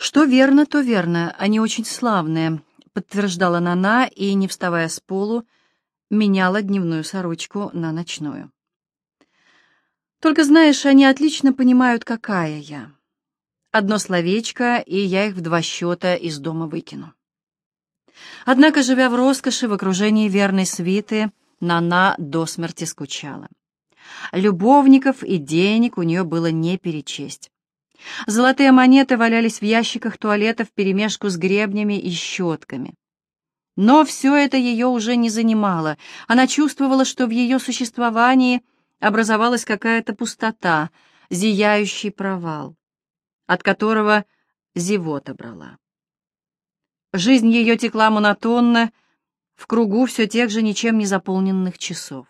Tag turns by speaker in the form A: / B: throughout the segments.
A: «Что верно, то верно. Они очень славные», — подтверждала Нана и, не вставая с полу, меняла дневную сорочку на ночную. «Только, знаешь, они отлично понимают, какая я. Одно словечко, и я их в два счета из дома выкину». Однако, живя в роскоши, в окружении верной свиты, Нана до смерти скучала. Любовников и денег у нее было не перечесть. Золотые монеты валялись в ящиках туалета вперемешку с гребнями и щетками. Но все это ее уже не занимало. Она чувствовала, что в ее существовании образовалась какая-то пустота, зияющий провал, от которого зевота брала. Жизнь ее текла монотонно, в кругу все тех же ничем не заполненных часов.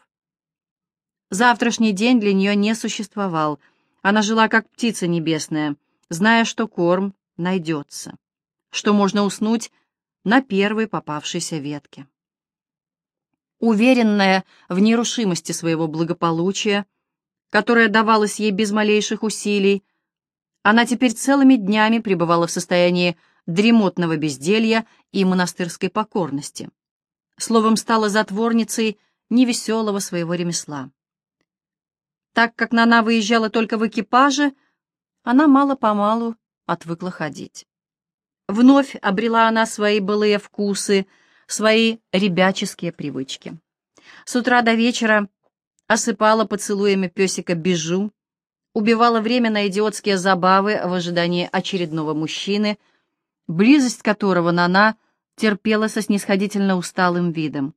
A: Завтрашний день для нее не существовал. Она жила как птица небесная, зная, что корм найдется, что можно уснуть на первой попавшейся ветке. Уверенная в нерушимости своего благополучия, которое давалось ей без малейших усилий, она теперь целыми днями пребывала в состоянии дремотного безделья и монастырской покорности. Словом, стала затворницей невеселого своего ремесла. Так как Нана выезжала только в экипаже, она мало-помалу отвыкла ходить. Вновь обрела она свои былые вкусы, свои ребяческие привычки. С утра до вечера осыпала поцелуями песика Бежу, убивала время на идиотские забавы в ожидании очередного мужчины, близость которого Нана терпела со снисходительно усталым видом.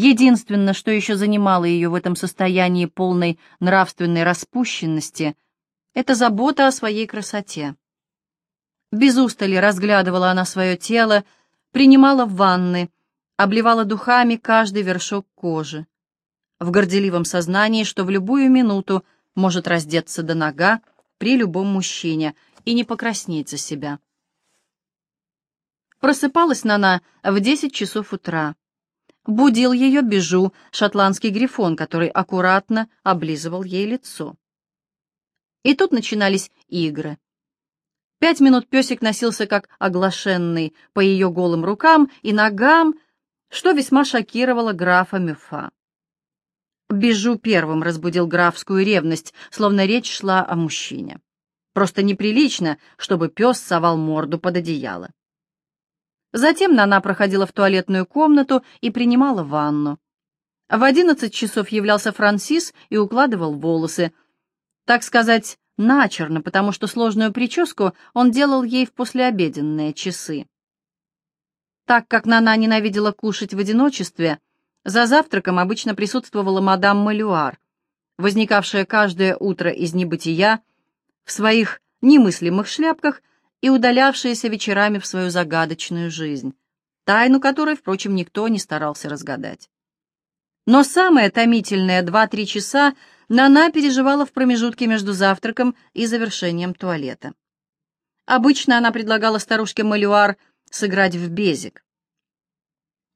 A: Единственное, что еще занимало ее в этом состоянии полной нравственной распущенности, это забота о своей красоте. Без устали разглядывала она свое тело, принимала ванны, обливала духами каждый вершок кожи. В горделивом сознании, что в любую минуту может раздеться до нога при любом мужчине и не покраснеть за себя. Просыпалась Нана в десять часов утра. Будил ее Бежу, шотландский грифон, который аккуратно облизывал ей лицо. И тут начинались игры. Пять минут песик носился как оглашенный по ее голым рукам и ногам, что весьма шокировало графа Мюфа. Бежу первым разбудил графскую ревность, словно речь шла о мужчине. Просто неприлично, чтобы пес совал морду под одеяло. Затем Нана проходила в туалетную комнату и принимала ванну. В одиннадцать часов являлся Франсис и укладывал волосы. Так сказать, начерно, потому что сложную прическу он делал ей в послеобеденные часы. Так как Нана ненавидела кушать в одиночестве, за завтраком обычно присутствовала мадам Малюар, возникавшая каждое утро из небытия в своих немыслимых шляпках и удалявшаяся вечерами в свою загадочную жизнь, тайну которой, впрочем, никто не старался разгадать. Но самые томительные два-три часа Нана переживала в промежутке между завтраком и завершением туалета. Обычно она предлагала старушке Малюар сыграть в безик.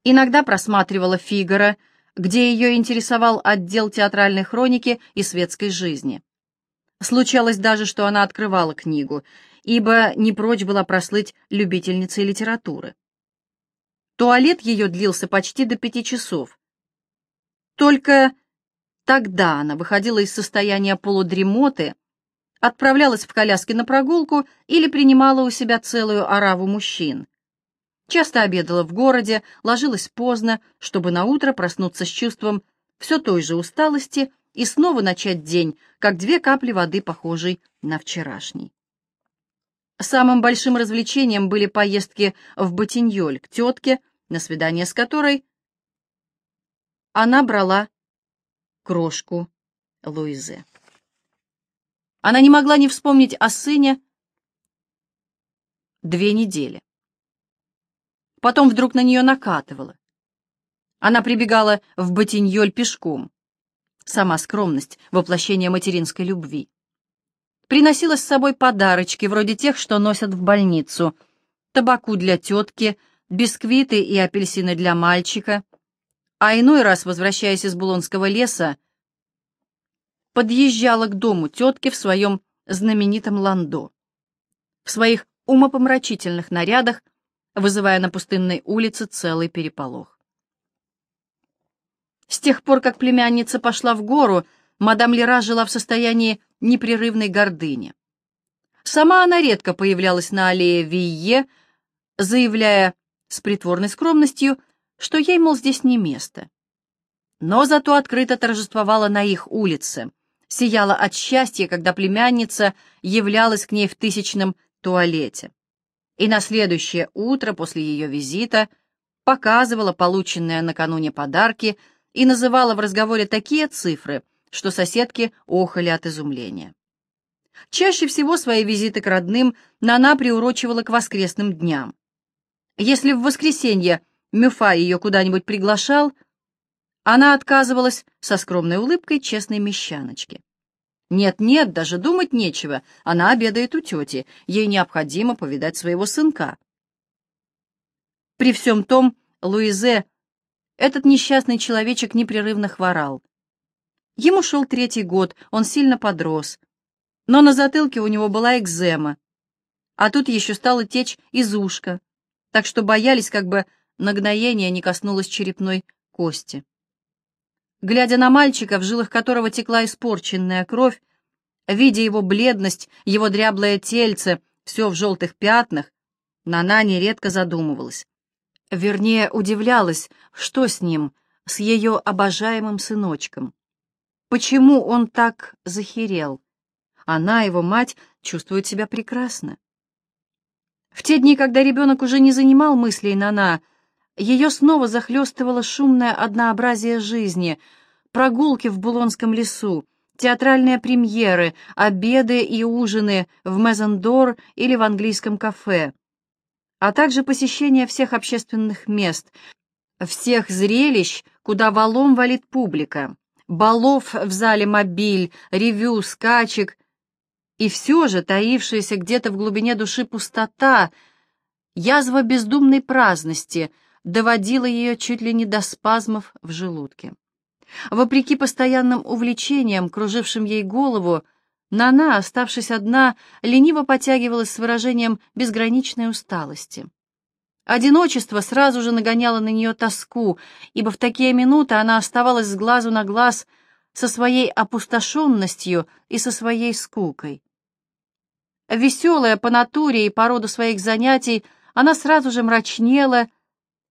A: Иногда просматривала «Фигаро», где ее интересовал отдел театральной хроники и светской жизни. Случалось даже, что она открывала книгу ибо не прочь была прослыть любительницей литературы. Туалет ее длился почти до пяти часов. Только тогда она выходила из состояния полудремоты, отправлялась в коляске на прогулку или принимала у себя целую ораву мужчин. Часто обедала в городе, ложилась поздно, чтобы наутро проснуться с чувством все той же усталости и снова начать день, как две капли воды, похожей на вчерашний. Самым большим развлечением были поездки в Ботиньоль к тетке, на свидание с которой она брала крошку Луизе. Она не могла не вспомнить о сыне две недели. Потом вдруг на нее накатывало. Она прибегала в Ботиньоль пешком. Сама скромность, воплощение материнской любви приносила с собой подарочки, вроде тех, что носят в больницу. Табаку для тетки, бисквиты и апельсины для мальчика. А иной раз, возвращаясь из Булонского леса, подъезжала к дому тетки в своем знаменитом ландо. В своих умопомрачительных нарядах, вызывая на пустынной улице целый переполох. С тех пор, как племянница пошла в гору, мадам Лера жила в состоянии непрерывной гордыни. Сама она редко появлялась на аллее Вие, заявляя с притворной скромностью, что ей, мол, здесь не место. Но зато открыто торжествовала на их улице, сияла от счастья, когда племянница являлась к ней в тысячном туалете. И на следующее утро после ее визита показывала полученные накануне подарки и называла в разговоре такие цифры, что соседки охали от изумления. Чаще всего свои визиты к родным Нана приурочивала к воскресным дням. Если в воскресенье Мюфа ее куда-нибудь приглашал, она отказывалась со скромной улыбкой честной мещаночки. Нет-нет, даже думать нечего, она обедает у тети, ей необходимо повидать своего сынка. При всем том, Луизе, этот несчастный человечек непрерывно хворал. Ему шел третий год, он сильно подрос, но на затылке у него была экзема, а тут еще стала течь из ушка, так что боялись, как бы нагноение не коснулось черепной кости. Глядя на мальчика, в жилах которого текла испорченная кровь, видя его бледность, его дряблое тельце, все в желтых пятнах, Нана нередко задумывалась. Вернее, удивлялась, что с ним, с ее обожаемым сыночком. Почему он так захерел? Она, его мать, чувствует себя прекрасно. В те дни, когда ребенок уже не занимал мыслей Нана, ее снова захлестывало шумное однообразие жизни, прогулки в Булонском лесу, театральные премьеры, обеды и ужины в Мезендор или в английском кафе, а также посещение всех общественных мест, всех зрелищ, куда валом валит публика, балов в зале «Мобиль», ревю, скачек, и все же таившаяся где-то в глубине души пустота, язва бездумной праздности — доводила ее чуть ли не до спазмов в желудке. Вопреки постоянным увлечениям, кружившим ей голову, Нана, оставшись одна, лениво потягивалась с выражением безграничной усталости. Одиночество сразу же нагоняло на нее тоску, ибо в такие минуты она оставалась с глазу на глаз со своей опустошенностью и со своей скукой. Веселая по натуре и по роду своих занятий, она сразу же мрачнела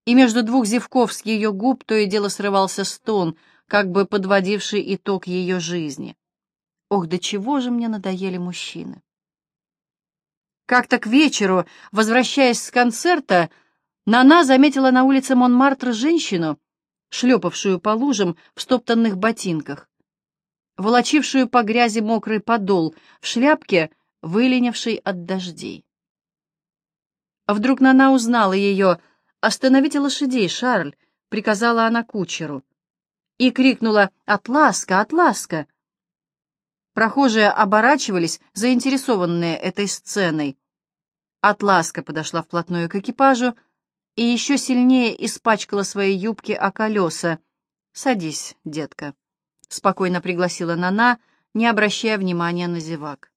A: и между двух зевков с ее губ то и дело срывался стон, как бы подводивший итог ее жизни. Ох, до чего же мне надоели мужчины! Как-то к вечеру, возвращаясь с концерта, Нана заметила на улице Монмартр женщину, шлепавшую по лужам в стоптанных ботинках, волочившую по грязи мокрый подол в шляпке, выленившей от дождей. Вдруг Нана узнала ее — «Остановите лошадей, Шарль!» — приказала она кучеру. И крикнула «Атласка! Атласка!». Прохожие оборачивались, заинтересованные этой сценой. Атласка подошла вплотную к экипажу и еще сильнее испачкала свои юбки о колеса. «Садись, детка», — спокойно пригласила Нана, не обращая внимания на зевак.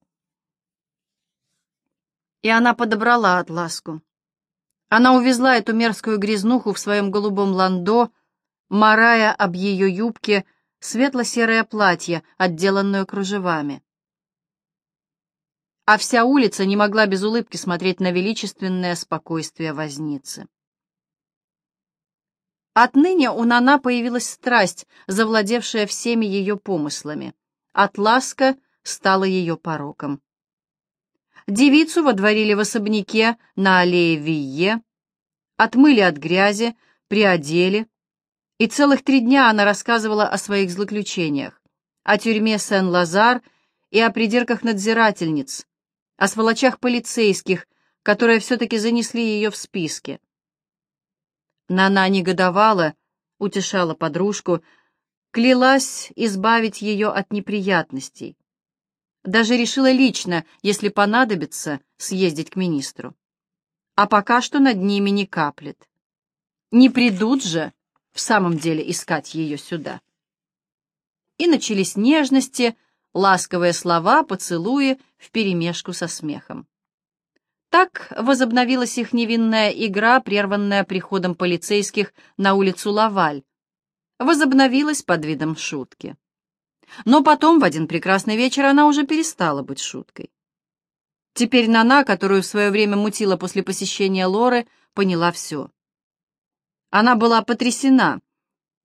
A: И она подобрала Атласку. Она увезла эту мерзкую грязнуху в своем голубом ландо, марая об ее юбке светло-серое платье, отделанное кружевами. А вся улица не могла без улыбки смотреть на величественное спокойствие возницы. Отныне у Нана появилась страсть, завладевшая всеми ее помыслами. Атласка стала ее пороком. Девицу водворили в особняке на аллее Вие, отмыли от грязи, приодели, и целых три дня она рассказывала о своих злоключениях, о тюрьме Сен-Лазар и о придирках надзирательниц, о сволочах полицейских, которые все-таки занесли ее в списки. Нана негодовала, утешала подружку, клялась избавить ее от неприятностей. Даже решила лично, если понадобится, съездить к министру. А пока что над ними не каплет. Не придут же в самом деле искать ее сюда. И начались нежности, ласковые слова, поцелуи вперемешку со смехом. Так возобновилась их невинная игра, прерванная приходом полицейских на улицу Лаваль. Возобновилась под видом шутки. Но потом, в один прекрасный вечер, она уже перестала быть шуткой. Теперь Нана, которую в свое время мутила после посещения Лоры, поняла все. Она была потрясена,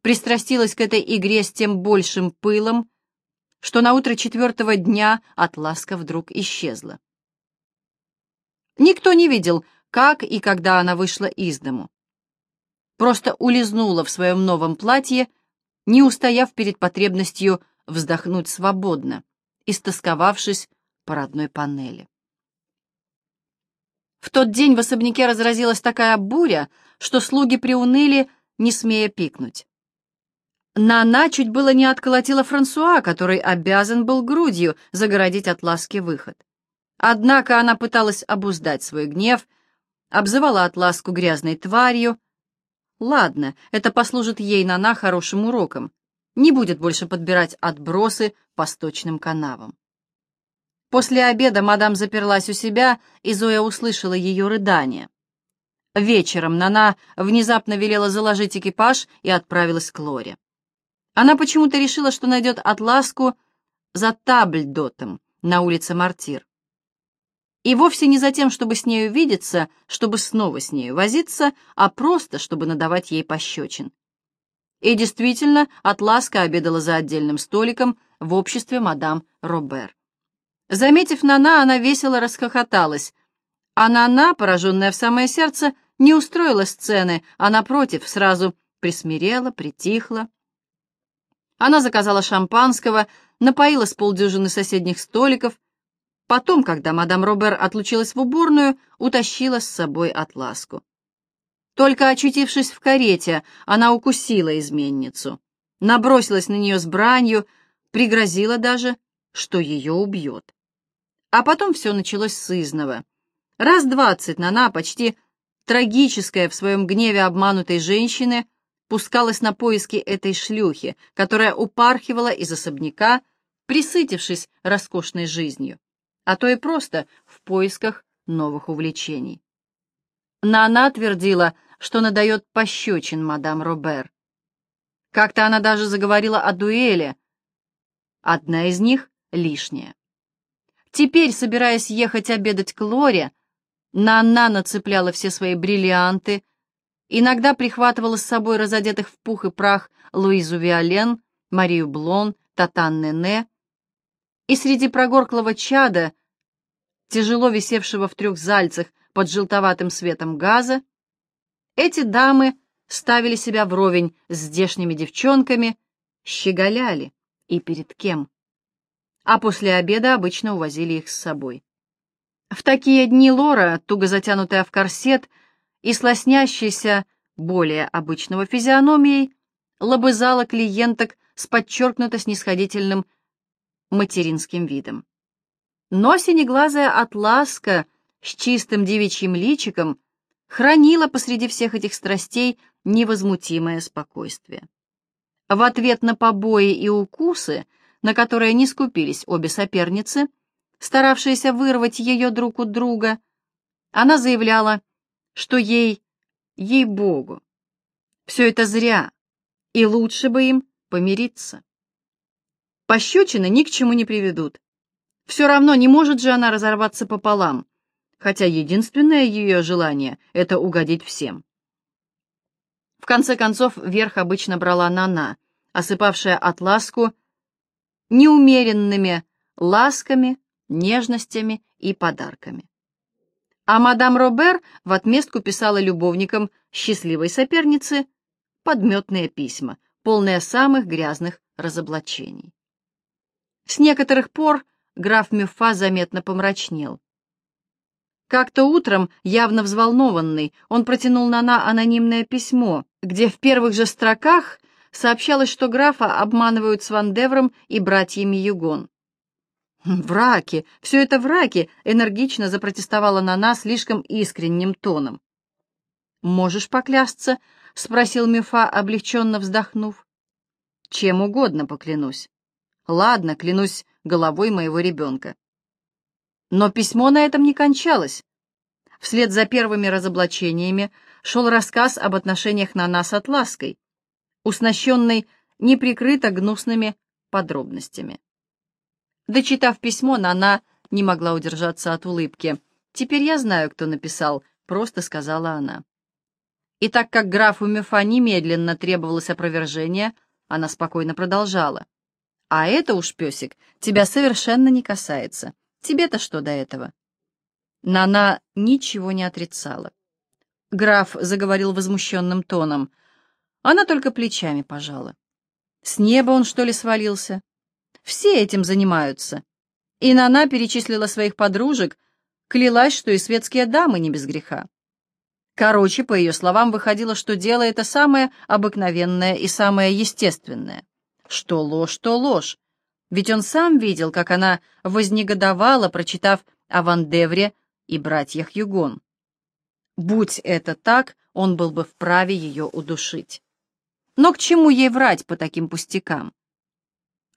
A: пристрастилась к этой игре с тем большим пылом, что на утро четвертого дня Атласка вдруг исчезла. Никто не видел, как и когда она вышла из дому. Просто улизнула в своем новом платье, не устояв перед потребностью вздохнуть свободно, истосковавшись по родной панели. В тот день в особняке разразилась такая буря, что слуги приуныли, не смея пикнуть. Нана чуть было не отколотила Франсуа, который обязан был грудью загородить от ласки выход. Однако она пыталась обуздать свой гнев, обзывала Атласку грязной тварью. Ладно, это послужит ей Нана хорошим уроком. Не будет больше подбирать отбросы по сточным канавам. После обеда мадам заперлась у себя, и Зоя услышала ее рыдание. Вечером Нана внезапно велела заложить экипаж и отправилась к Лоре. Она почему-то решила, что найдет Атласку за Табльдотом на улице Мартир. И вовсе не за тем, чтобы с нею видеться, чтобы снова с нею возиться, а просто, чтобы надавать ей пощечин. И действительно, Атласка обедала за отдельным столиком в обществе мадам Робер. Заметив Нана, она весело расхохоталась. А Нана, пораженная в самое сердце, не устроила сцены, а, напротив, сразу присмирела, притихла. Она заказала шампанского, напоила с полдюжины соседних столиков. Потом, когда мадам Робер отлучилась в уборную, утащила с собой Атласку. Только очутившись в карете, она укусила изменницу, набросилась на нее с бранью, пригрозила даже, что ее убьет. А потом все началось с изного. Раз двадцать Нана, почти трагическая в своем гневе обманутой женщины, пускалась на поиски этой шлюхи, которая упархивала из особняка, присытившись роскошной жизнью, а то и просто в поисках новых увлечений. Нана твердила, что надает пощечин мадам Робер. Как-то она даже заговорила о дуэли. Одна из них лишняя. Теперь, собираясь ехать обедать к Лоре, Нанна нацепляла все свои бриллианты, иногда прихватывала с собой разодетых в пух и прах Луизу Виолен, Марию Блон, Татан Нене, и среди прогорклого чада, тяжело висевшего в трех зальцах под желтоватым светом газа, эти дамы ставили себя вровень с здешними девчонками, щеголяли, и перед кем а после обеда обычно увозили их с собой. В такие дни Лора, туго затянутая в корсет и слоснящаяся более обычного физиономией, лобызала клиенток с подчеркнуто снисходительным материнским видом. Но синеглазая атласка с чистым девичьим личиком хранила посреди всех этих страстей невозмутимое спокойствие. В ответ на побои и укусы — на которое не скупились обе соперницы, старавшиеся вырвать ее друг у друга, она заявляла, что ей, ей-богу, все это зря, и лучше бы им помириться. Пощечины ни к чему не приведут. Все равно не может же она разорваться пополам, хотя единственное ее желание — это угодить всем. В конце концов, верх обычно брала Нана, осыпавшая отласку неумеренными ласками, нежностями и подарками. А мадам Робер в отместку писала любовникам счастливой соперницы подметные письма, полные самых грязных разоблачений. С некоторых пор граф Мюфа заметно помрачнел. Как-то утром, явно взволнованный, он протянул Нана анонимное письмо, где в первых же строках сообщалось, что графа обманывают с Вандевром и братьями Югон. «Враки! Все это враки!» — энергично запротестовала Нана слишком искренним тоном. «Можешь поклясться?» — спросил Мефа, облегченно вздохнув. «Чем угодно поклянусь. Ладно, клянусь головой моего ребенка». Но письмо на этом не кончалось. Вслед за первыми разоблачениями шел рассказ об отношениях Нана с Атлаской, уснащенный неприкрыто гнусными подробностями. Дочитав письмо, Нана не могла удержаться от улыбки. «Теперь я знаю, кто написал», — просто сказала она. И так как графу Мефа немедленно требовалось опровержение, она спокойно продолжала. «А это уж, песик, тебя совершенно не касается. Тебе-то что до этого?» Нана ничего не отрицала. Граф заговорил возмущенным тоном. Она только плечами пожала. С неба он, что ли, свалился? Все этим занимаются. И Нана перечислила своих подружек, клялась, что и светские дамы не без греха. Короче, по ее словам, выходило, что дело это самое обыкновенное и самое естественное. Что ложь, то ложь. Ведь он сам видел, как она вознегодовала, прочитав о Вандевре и братьях Югон. Будь это так, он был бы вправе ее удушить. Но к чему ей врать по таким пустякам?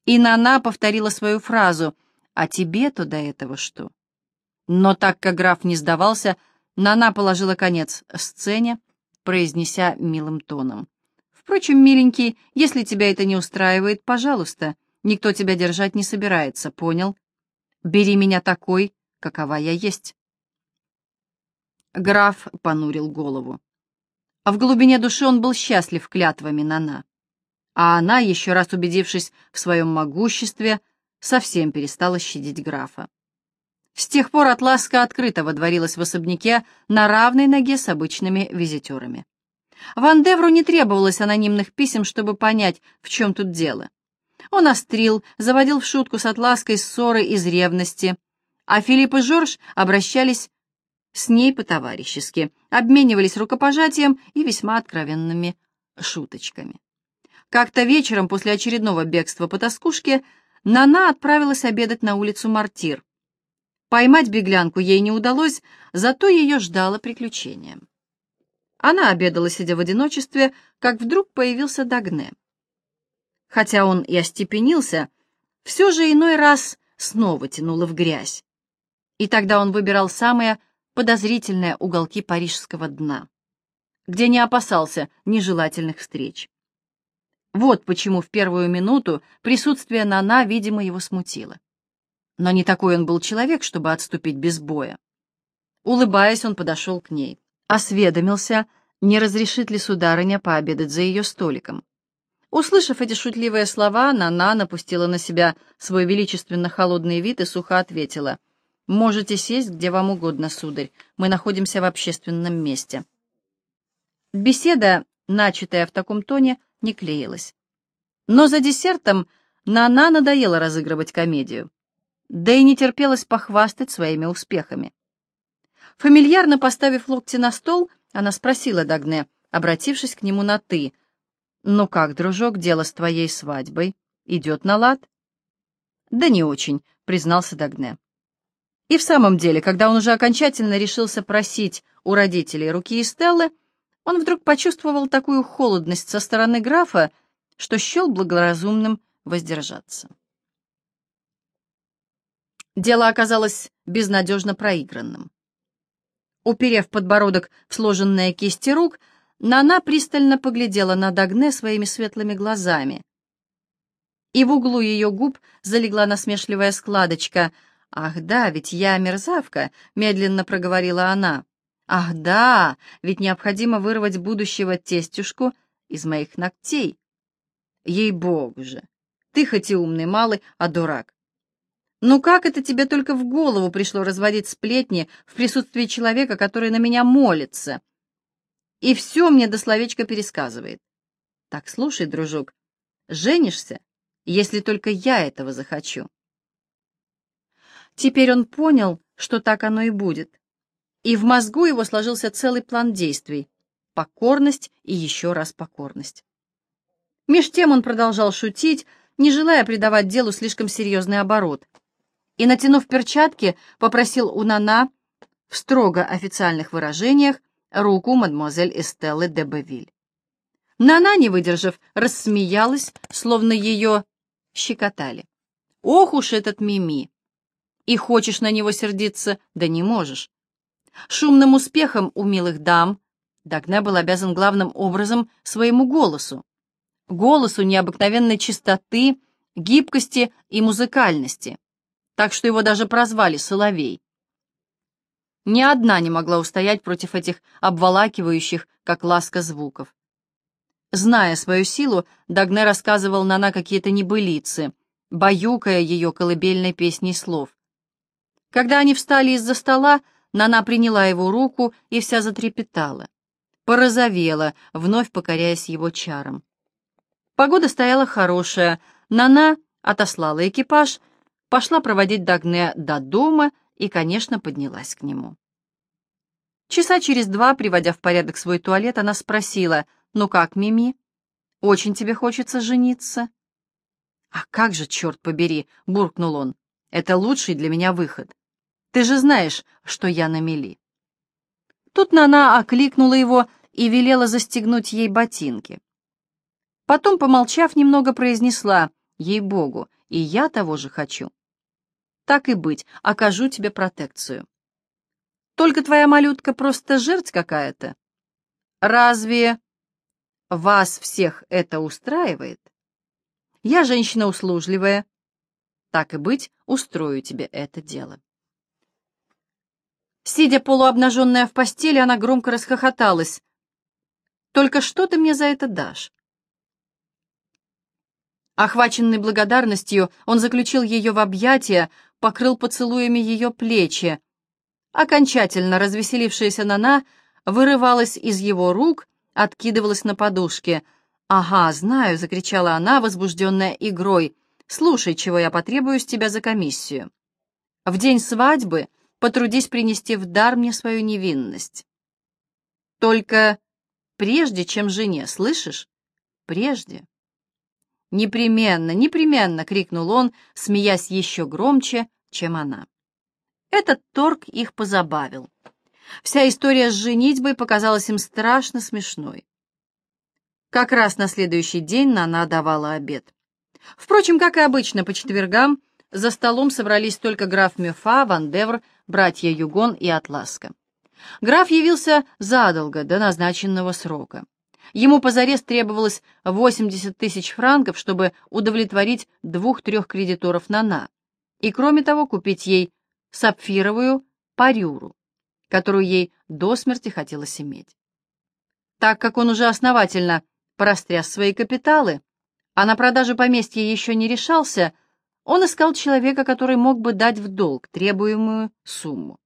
A: И Нана повторила свою фразу «А тебе-то до этого что?». Но так как граф не сдавался, Нана положила конец сцене, произнеся милым тоном. «Впрочем, миленький, если тебя это не устраивает, пожалуйста, никто тебя держать не собирается, понял? Бери меня такой, какова я есть». Граф понурил голову. А в глубине души он был счастлив клятвами Нана. А она, еще раз убедившись в своем могуществе, совсем перестала щадить графа. С тех пор Атласка открыто водворилась в особняке на равной ноге с обычными визитерами. Ван Девру не требовалось анонимных писем, чтобы понять, в чем тут дело. Он острил, заводил в шутку с Атлаской ссоры из ревности, а Филипп и Жорж обращались с ней по-товарищески, обменивались рукопожатием и весьма откровенными шуточками. Как-то вечером после очередного бегства по тоскушке Нана отправилась обедать на улицу Мартир. Поймать беглянку ей не удалось, зато ее ждало приключение. Она обедала, сидя в одиночестве, как вдруг появился Дагне. Хотя он и остепенился, все же иной раз снова тянуло в грязь. И тогда он выбирал самые подозрительные уголки парижского дна, где не опасался нежелательных встреч. Вот почему в первую минуту присутствие Нана, видимо, его смутило. Но не такой он был человек, чтобы отступить без боя. Улыбаясь, он подошел к ней, осведомился, не разрешит ли сударыня пообедать за ее столиком. Услышав эти шутливые слова, Нана напустила на себя свой величественно холодный вид и сухо ответила — Можете сесть где вам угодно, сударь. Мы находимся в общественном месте. Беседа, начатая в таком тоне, не клеилась. Но за десертом Нана надоело разыгрывать комедию. Да и не терпелось похвастать своими успехами. Фамильярно поставив локти на стол, она спросила Дагне, обратившись к нему на «ты». «Ну как, дружок, дело с твоей свадьбой? Идет на лад?» «Да не очень», — признался Дагне. И в самом деле, когда он уже окончательно решился просить у родителей руки Эстеллы, он вдруг почувствовал такую холодность со стороны графа, что счел благоразумным воздержаться. Дело оказалось безнадежно проигранным. Уперев подбородок в сложенные кисти рук, Нана пристально поглядела на Дагне своими светлыми глазами. И в углу ее губ залегла насмешливая складочка — «Ах да, ведь я мерзавка», — медленно проговорила она. «Ах да, ведь необходимо вырвать будущего тестюшку из моих ногтей». «Ей-богу же! Ты хоть и умный малый, а дурак. Ну как это тебе только в голову пришло разводить сплетни в присутствии человека, который на меня молится? И все мне до словечка пересказывает. Так, слушай, дружок, женишься, если только я этого захочу. Теперь он понял, что так оно и будет. И в мозгу его сложился целый план действий. Покорность и еще раз покорность. Меж тем он продолжал шутить, не желая придавать делу слишком серьезный оборот. И, натянув перчатки, попросил у Нана в строго официальных выражениях руку мадемуазель Эстеллы де Бевиль. Нана, не выдержав, рассмеялась, словно ее щекотали. «Ох уж этот Мими! И хочешь на него сердиться, да не можешь. Шумным успехом у милых дам Дагне был обязан главным образом своему голосу. Голосу необыкновенной чистоты, гибкости и музыкальности, так что его даже прозвали «Соловей». Ни одна не могла устоять против этих обволакивающих, как ласка звуков. Зная свою силу, Дагне рассказывал Нана какие-то небылицы, баюкая ее колыбельной песней слов. Когда они встали из-за стола, Нана приняла его руку и вся затрепетала. Порозовела, вновь покоряясь его чарам. Погода стояла хорошая. Нана отослала экипаж, пошла проводить Дагне до дома и, конечно, поднялась к нему. Часа через два, приводя в порядок свой туалет, она спросила, «Ну как, Мими, очень тебе хочется жениться?» «А как же, черт побери!» — буркнул он. «Это лучший для меня выход. Ты же знаешь, что я на мели». Тут Нана окликнула его и велела застегнуть ей ботинки. Потом, помолчав, немного произнесла, «Ей-богу, и я того же хочу». «Так и быть, окажу тебе протекцию». «Только твоя малютка просто жерть какая-то». «Разве вас всех это устраивает?» «Я женщина услужливая». «Так и быть, устрою тебе это дело». Сидя полуобнаженная в постели, она громко расхохоталась. «Только что ты мне за это дашь?» Охваченный благодарностью, он заключил ее в объятия, покрыл поцелуями ее плечи. Окончательно развеселившаяся Нана вырывалась из его рук, откидывалась на подушке. «Ага, знаю», — закричала она, возбужденная игрой. «Слушай, чего я потребую с тебя за комиссию. В день свадьбы потрудись принести в дар мне свою невинность. Только прежде, чем жене, слышишь? Прежде. «Непременно, непременно!» — крикнул он, смеясь еще громче, чем она. Этот торг их позабавил. Вся история с женитьбой показалась им страшно смешной. Как раз на следующий день Нана давала обед. Впрочем, как и обычно, по четвергам за столом собрались только граф Мюфа, Ван Девр братья Югон и Атласка. Граф явился задолго до назначенного срока. Ему позарез требовалось 80 тысяч франков, чтобы удовлетворить двух-трех кредиторов Нана, и, кроме того, купить ей сапфировую парюру, которую ей до смерти хотелось иметь. Так как он уже основательно порастряс свои капиталы, а на продажу поместья еще не решался, он искал человека, который мог бы дать в долг требуемую сумму.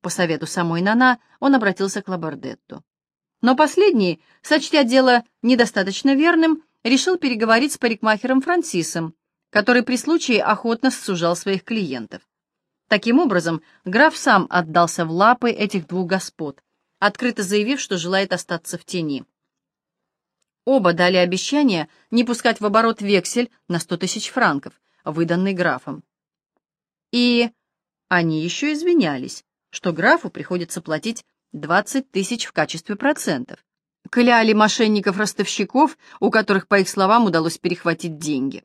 A: По совету самой Нана он обратился к Лабардетту. Но последний, сочтя дело недостаточно верным, решил переговорить с парикмахером Франсисом, который при случае охотно сужал своих клиентов. Таким образом, граф сам отдался в лапы этих двух господ, открыто заявив, что желает остаться в тени. Оба дали обещание не пускать в оборот вексель на сто тысяч франков, выданный графом. И они еще извинялись, что графу приходится платить 20 тысяч в качестве процентов. Кляли мошенников-ростовщиков, у которых, по их словам, удалось перехватить деньги.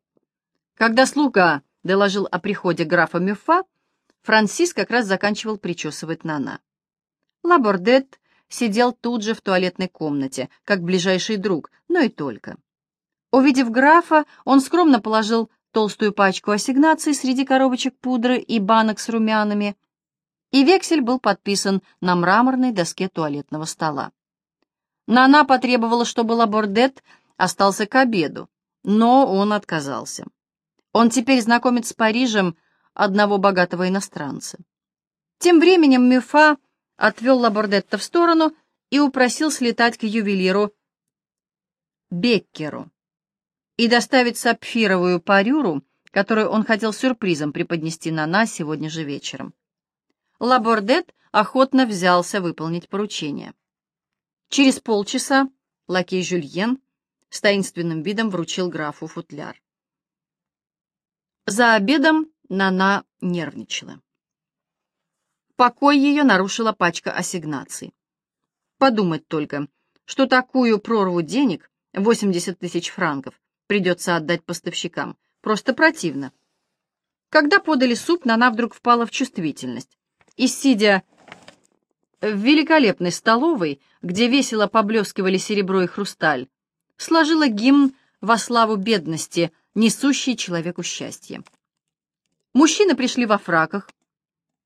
A: Когда слуга доложил о приходе графа Мюфа, Франсис как раз заканчивал причесывать Нана. Лабордет сидел тут же в туалетной комнате, как ближайший друг, но и только. Увидев графа, он скромно положил толстую пачку ассигнаций среди коробочек пудры и банок с румянами, и вексель был подписан на мраморной доске туалетного стола. Нана потребовала, чтобы Лабордет остался к обеду, но он отказался. Он теперь знакомит с Парижем одного богатого иностранца. Тем временем Мюфа отвел Лабордетта в сторону и упросил слетать к ювелиру Беккеру и доставить сапфировую парюру, которую он хотел сюрпризом преподнести на нас сегодня же вечером. Лабордет охотно взялся выполнить поручение. Через полчаса лакей Жюльен с таинственным видом вручил графу футляр. За обедом Нана нервничала. Покой ее нарушила пачка ассигнаций. Подумать только, что такую прорву денег, 80 тысяч франков, придется отдать поставщикам. Просто противно. Когда подали суп, Нана вдруг впала в чувствительность. И, сидя в великолепной столовой, где весело поблескивали серебро и хрусталь, сложила гимн во славу бедности, несущей человеку счастье. Мужчины пришли во фраках.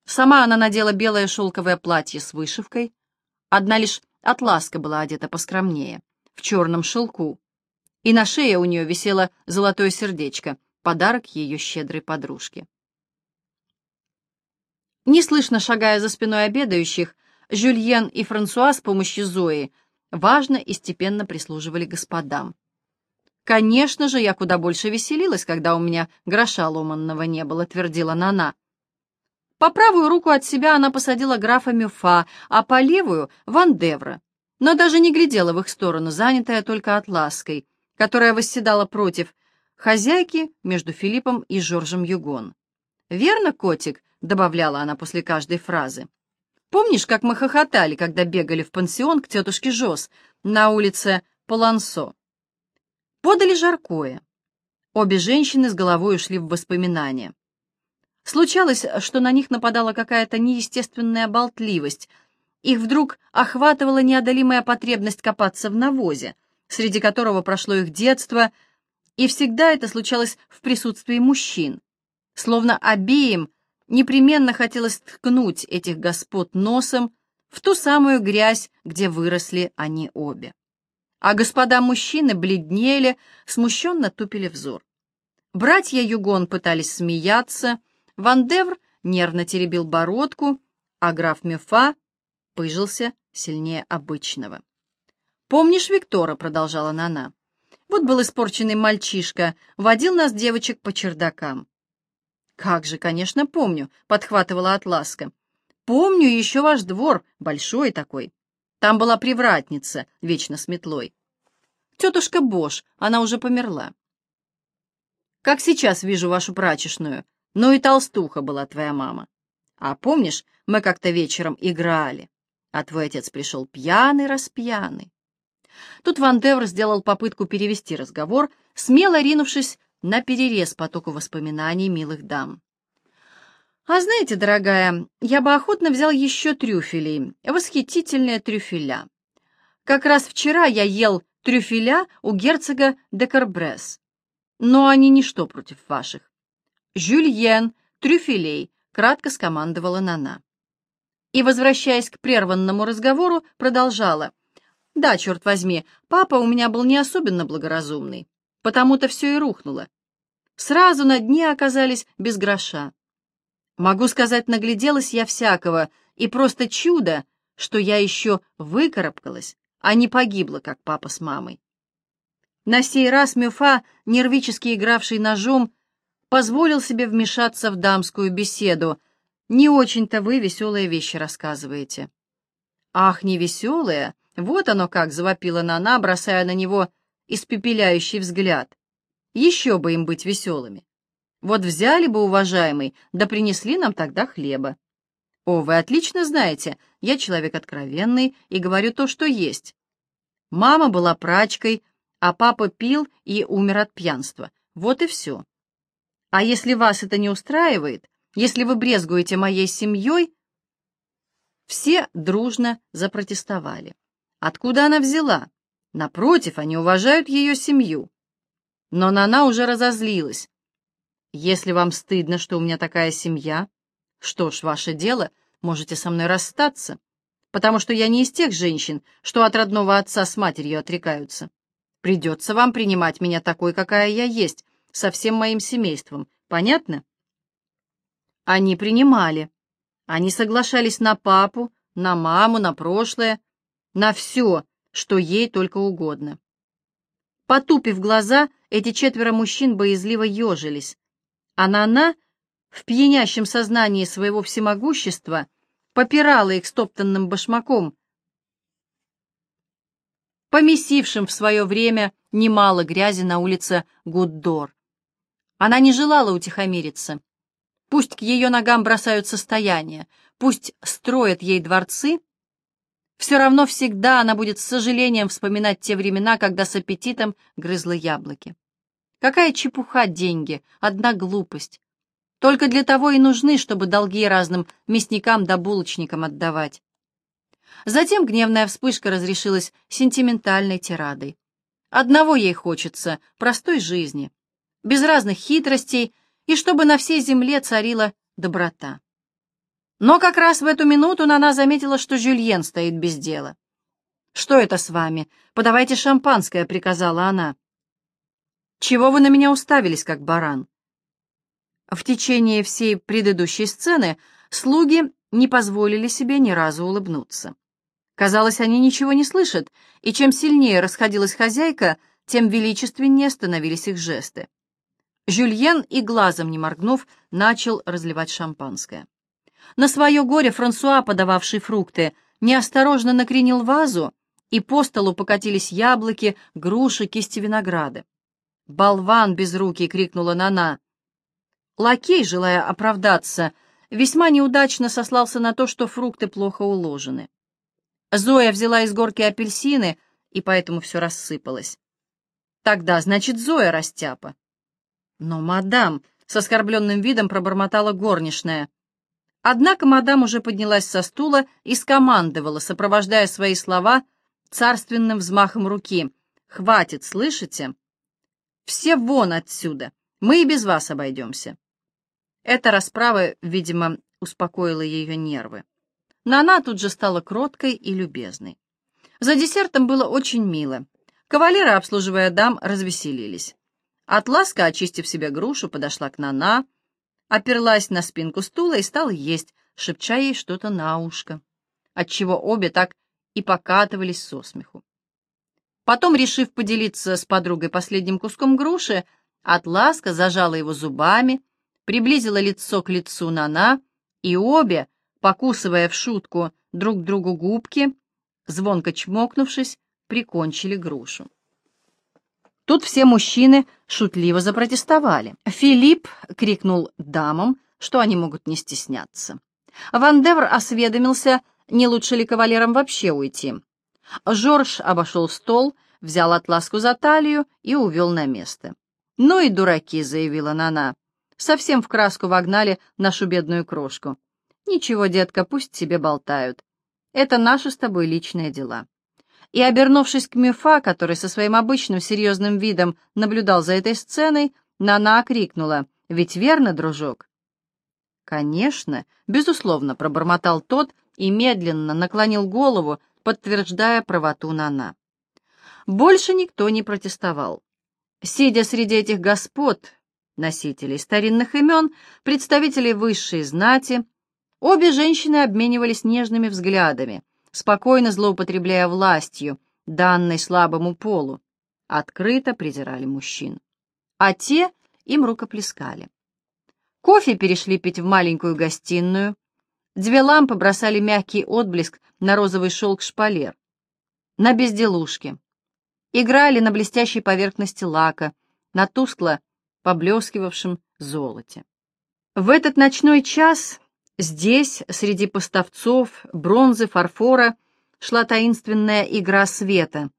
A: Сама она надела белое шелковое платье с вышивкой. Одна лишь атласка была одета поскромнее, в черном шелку. И на шее у нее висело золотое сердечко, подарок ее щедрой подружке. Неслышно шагая за спиной обедающих, Жюльен и Франсуа с помощью Зои важно и степенно прислуживали господам. «Конечно же, я куда больше веселилась, когда у меня гроша ломанного не было», — твердила Нана. По правую руку от себя она посадила графа Мюфа, а по левую — Вандевра, но даже не глядела в их сторону, занятая только Атлаской, которая восседала против хозяйки между Филиппом и Жоржем Югон. «Верно, котик?» — добавляла она после каждой фразы. «Помнишь, как мы хохотали, когда бегали в пансион к тетушке Жос на улице Полансо?» Подали жаркое. Обе женщины с головой ушли в воспоминания. Случалось, что на них нападала какая-то неестественная болтливость. Их вдруг охватывала неодолимая потребность копаться в навозе, среди которого прошло их детство, и всегда это случалось в присутствии мужчин. Словно обеим непременно хотелось ткнуть этих господ носом в ту самую грязь, где выросли они обе а господа-мужчины бледнели, смущенно тупили взор. Братья Югон пытались смеяться, Вандевр нервно теребил бородку, а граф Мюфа пыжился сильнее обычного. «Помнишь Виктора?» — продолжала Нана. «Вот был испорченный мальчишка, водил нас, девочек, по чердакам». «Как же, конечно, помню», — подхватывала Атласка. «Помню еще ваш двор, большой такой. Там была привратница, вечно с метлой. Тетушка Бош, она уже померла. Как сейчас вижу вашу прачечную. Ну и толстуха была твоя мама. А помнишь, мы как-то вечером играли, а твой отец пришел пьяный-распьяный. Тут Ван Девр сделал попытку перевести разговор, смело ринувшись на перерез потоку воспоминаний милых дам. А знаете, дорогая, я бы охотно взял еще трюфелей, восхитительные трюфеля. Как раз вчера я ел трюфеля у герцога де Карбрес. Но они ничто против ваших. Жюльен, трюфелей, кратко скомандовала Нана. И, возвращаясь к прерванному разговору, продолжала. Да, черт возьми, папа у меня был не особенно благоразумный, потому-то все и рухнуло. Сразу на дне оказались без гроша. Могу сказать, нагляделась я всякого, и просто чудо, что я еще выкарабкалась, а не погибла, как папа с мамой. На сей раз Мюфа, нервически игравший ножом, позволил себе вмешаться в дамскую беседу. Не очень-то вы веселые вещи рассказываете. Ах, не веселые! Вот оно как, завопила Нана, бросая на него испепеляющий взгляд. Еще бы им быть веселыми. Вот взяли бы, уважаемый, да принесли нам тогда хлеба. О, вы отлично знаете, я человек откровенный и говорю то, что есть. Мама была прачкой, а папа пил и умер от пьянства. Вот и все. А если вас это не устраивает, если вы брезгуете моей семьей, все дружно запротестовали. Откуда она взяла? Напротив, они уважают ее семью. Но Нана уже разозлилась. Если вам стыдно, что у меня такая семья, что ж, ваше дело, можете со мной расстаться, потому что я не из тех женщин, что от родного отца с матерью отрекаются. Придется вам принимать меня такой, какая я есть, со всем моим семейством. Понятно? Они принимали. Они соглашались на папу, на маму, на прошлое, на все, что ей только угодно. Потупив глаза, эти четверо мужчин боязливо ежились, а Нана в пьянящем сознании своего всемогущества попирала их стоптанным башмаком, помесившим в свое время немало грязи на улице Гуддор. Она не желала утихомириться. Пусть к ее ногам бросают состояния, пусть строят ей дворцы, все равно всегда она будет с сожалением вспоминать те времена, когда с аппетитом грызла яблоки. Какая чепуха деньги, одна глупость. Только для того и нужны, чтобы долги разным мясникам да булочникам отдавать. Затем гневная вспышка разрешилась сентиментальной тирадой. Одного ей хочется — простой жизни, без разных хитростей, и чтобы на всей земле царила доброта. Но как раз в эту минуту Нана заметила, что Жюльен стоит без дела. «Что это с вами? Подавайте шампанское», — приказала она. «Чего вы на меня уставились, как баран?» В течение всей предыдущей сцены слуги не позволили себе ни разу улыбнуться. Казалось, они ничего не слышат, и чем сильнее расходилась хозяйка, тем величественнее становились их жесты. Жюльен и глазом не моргнув, начал разливать шампанское. На свое горе Франсуа, подававший фрукты, неосторожно накренил вазу, и по столу покатились яблоки, груши, кисти винограда. «Болван безрукий!» — крикнула Нана. Лакей, желая оправдаться, весьма неудачно сослался на то, что фрукты плохо уложены. Зоя взяла из горки апельсины, и поэтому все рассыпалось. Тогда, значит, Зоя растяпа. Но мадам с оскорбленным видом пробормотала горничная. Однако мадам уже поднялась со стула и скомандовала, сопровождая свои слова царственным взмахом руки. «Хватит, слышите? Все вон отсюда, мы и без вас обойдемся». Эта расправа, видимо, успокоила ее нервы. Но она тут же стала кроткой и любезной. За десертом было очень мило. Кавалеры, обслуживая дам, развеселились. Атласка, очистив себе грушу, подошла к Нана, оперлась на спинку стула и стала есть, шепча ей что-то на ушко, отчего обе так и покатывались со смеху. Потом, решив поделиться с подругой последним куском груши, Атласка зажала его зубами, приблизила лицо к лицу Нана, и обе, покусывая в шутку друг другу губки, звонко чмокнувшись, прикончили грушу. Тут все мужчины шутливо запротестовали. Филипп крикнул дамам, что они могут не стесняться. Ван Девр осведомился, не лучше ли кавалерам вообще уйти. Жорж обошел стол, взял атласку за талию и увел на место. «Ну и дураки», — заявила Нана. «Совсем в краску вогнали нашу бедную крошку. Ничего, детка, пусть себе болтают. Это наши с тобой личные дела» и, обернувшись к Мюфа, который со своим обычным серьезным видом наблюдал за этой сценой, Нана окрикнула «Ведь верно, дружок?» «Конечно, безусловно», — пробормотал тот и медленно наклонил голову, подтверждая правоту Нана. Больше никто не протестовал. Сидя среди этих господ, носителей старинных имен, представителей высшей знати, обе женщины обменивались нежными взглядами — спокойно злоупотребляя властью, данной слабому полу, открыто презирали мужчин. А те им рукоплескали. Кофе перешли пить в маленькую гостиную. Две лампы бросали мягкий отблеск на розовый шелк шпалер, на безделушки. Играли на блестящей поверхности лака, на тускло поблескивавшем золоте. В этот ночной час Здесь, среди поставцов, бронзы, фарфора, шла таинственная игра света,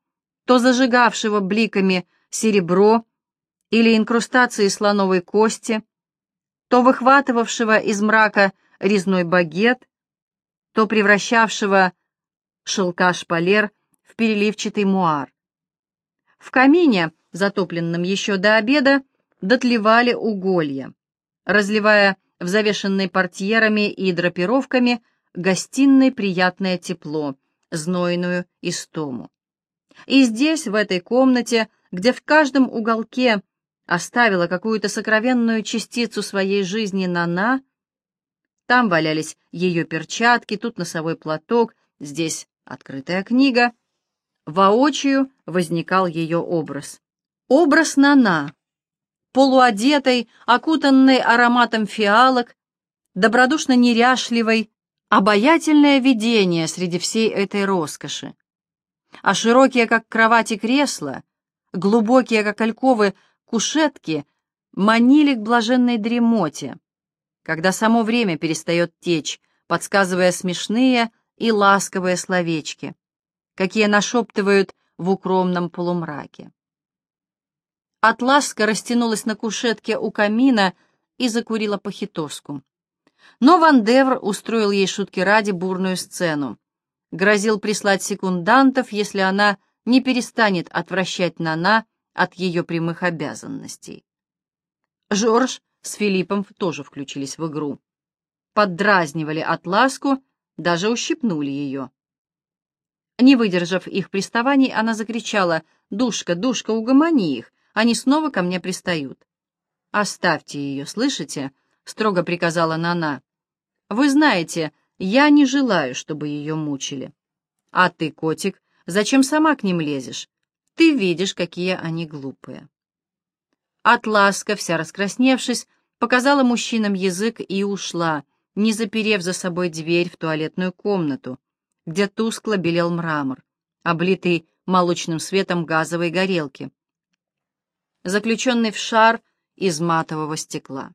A: то зажигавшего бликами серебро или инкрустации слоновой кости, то выхватывавшего из мрака резной багет, то превращавшего шелка шпалер в переливчатый муар. В камине, затопленном еще до обеда, дотлевали уголья, разливая в завешенной портьерами и драпировками гостиной приятное тепло, знойную истому. И здесь, в этой комнате, где в каждом уголке оставила какую-то сокровенную частицу своей жизни Нана, там валялись ее перчатки, тут носовой платок, здесь открытая книга, воочию возникал ее образ. Образ Нана, полуодетой, окутанной ароматом фиалок, добродушно неряшливой, обаятельное видение среди всей этой роскоши. А широкие, как кровати, кресла, глубокие, как альковы, кушетки манили к блаженной дремоте, когда само время перестает течь, подсказывая смешные и ласковые словечки, какие нашептывают в укромном полумраке. Атласка растянулась на кушетке у камина и закурила похитоску. Но Ван Девр устроил ей шутки ради бурную сцену. грозил прислать секундантов, если она не перестанет отвращать Нана от ее прямых обязанностей. Жорж с Филиппом тоже включились в игру. Поддразнивали Атласку, даже ущипнули ее. Не выдержав их приставаний, она закричала «Душка, душка, угомони их, они снова ко мне пристают». «Оставьте ее, слышите?» — строго приказала Нана. «Вы знаете, я не желаю, чтобы ее мучили. А ты, котик, зачем сама к ним лезешь? Ты видишь, какие они глупые». Атласка, вся раскрасневшись, показала мужчинам язык и ушла, не заперев за собой дверь в туалетную комнату, где тускло белел мрамор, облитый молочным светом газовой горелки, заключенный в шар из матового стекла.